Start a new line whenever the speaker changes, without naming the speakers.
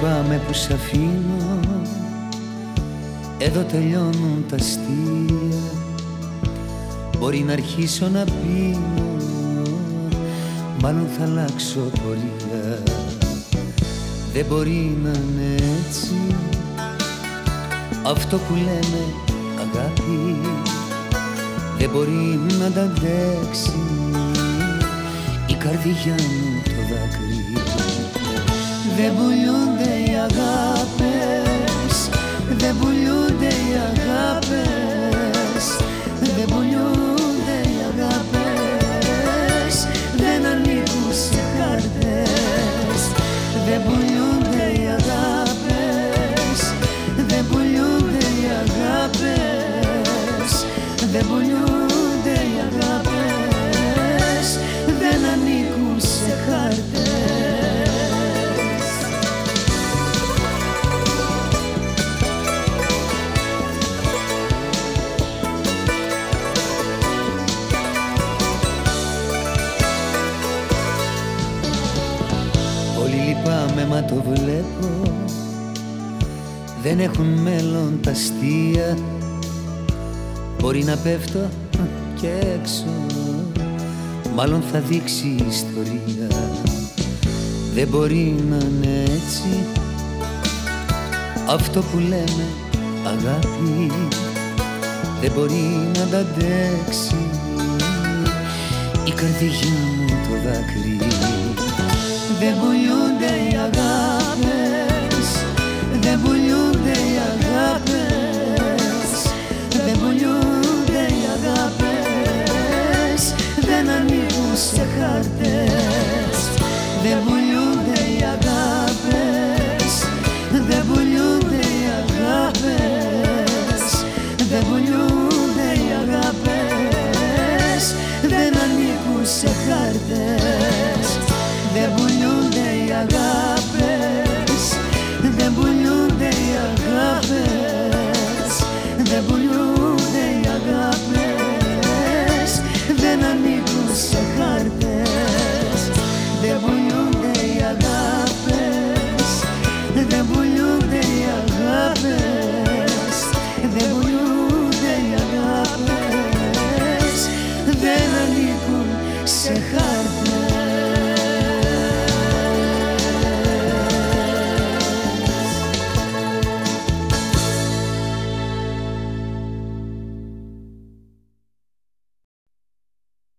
λυπάμαι που σ' αφήνω. Εδώ τελειώνουν τα αστεία. Μπορεί να αρχίσω να πίνω Μάλλον θα αλλάξω πορεία. Δεν μπορεί να είναι έτσι. Αυτό που λέμε αγάπη Δεν μπορεί να τα αντέξει. Η καρδιά μου το δάκρυ. Δεν πουλιούνται οι Πολύ λυπάμαι μα το βλέπω. Δεν έχουν μέλλον τα αστεία. Μπορεί να πέφτω και έξω. Μάλλον θα δείξει η ιστορία. Δεν μπορεί να είναι έτσι. Αυτό που λέμε αγάπη Δεν μπορεί να τα αντέξει. Η καρδιά μου το δάκρυ δεν πουλιούνται οι αγάπες. Δεν πουλιούνται οι αγάπες. Δεν πουλιούνται οι αγάπες. Δεν ανήκουν σε χαρτές. Δεν πουλιούνται οι αγάπες. Δεν